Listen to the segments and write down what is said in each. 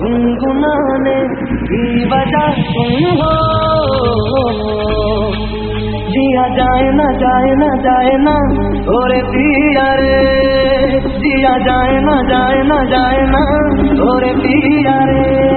गुनगुनाने की वजह तुम हो। जिया जाए ना जाए ना जाए ना और पिया रे। जिया जाए ना जाए ना जाए ना और पिया रे।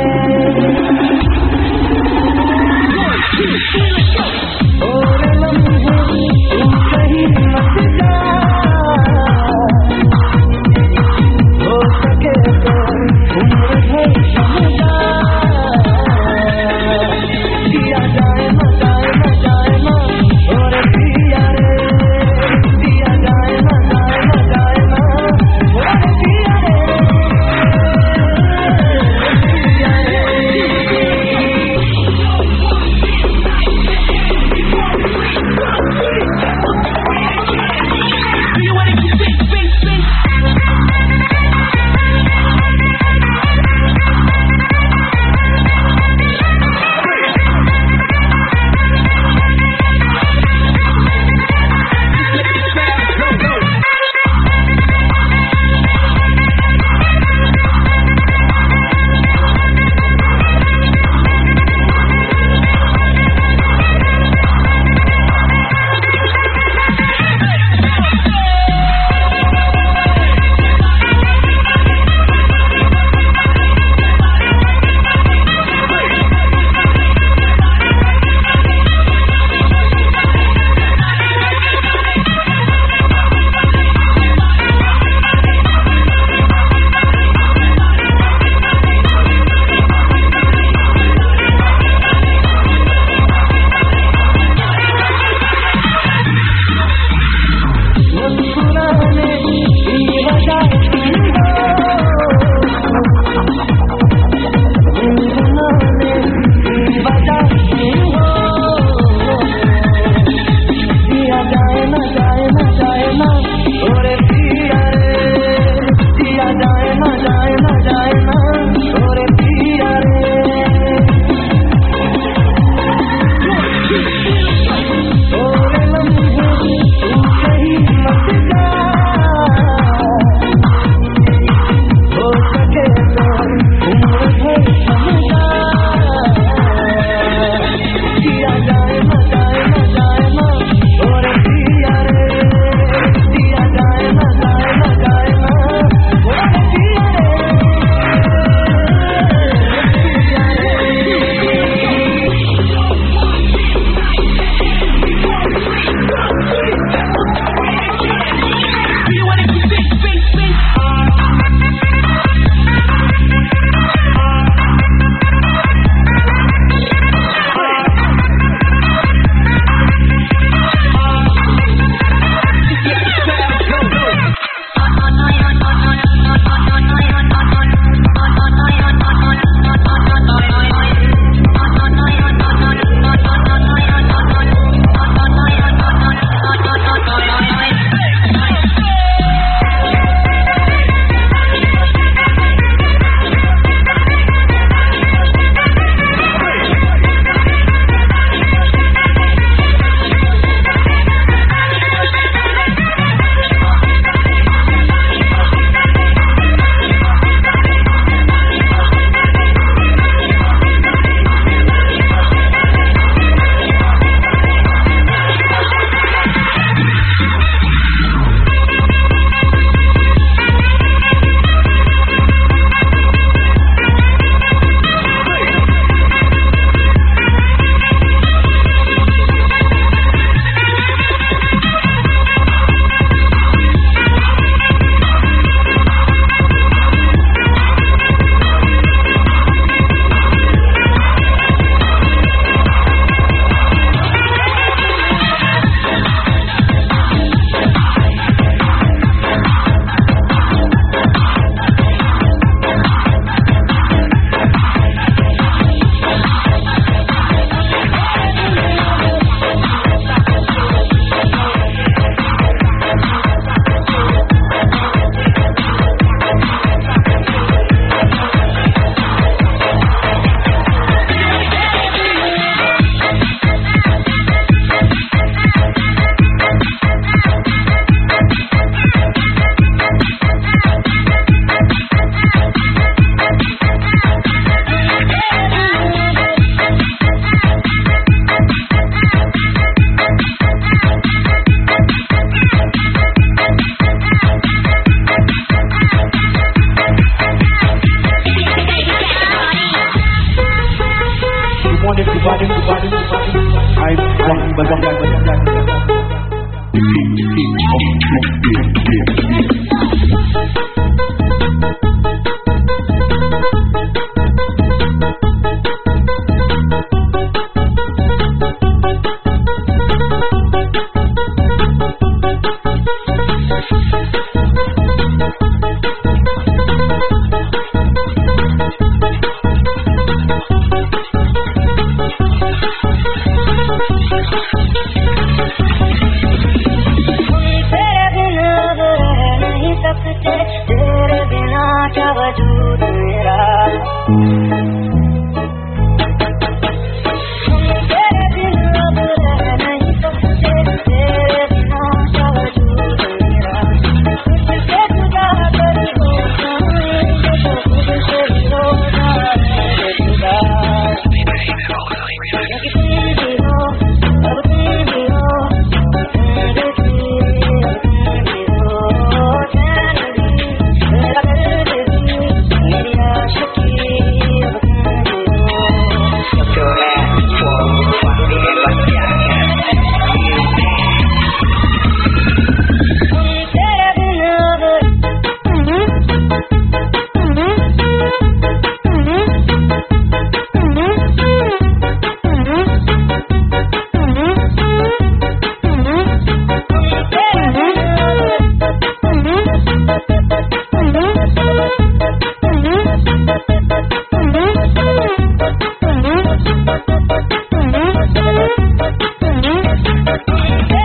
Yeah.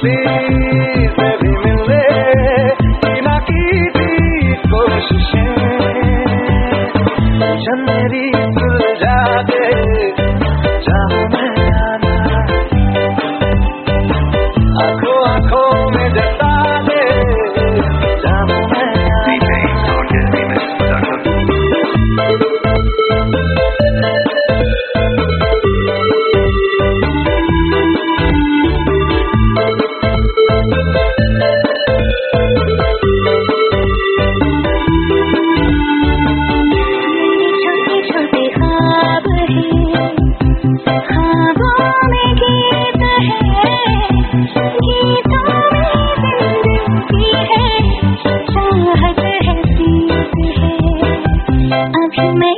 dizer 是美。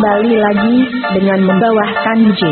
Kembali lagi dengan membawahkan DJ.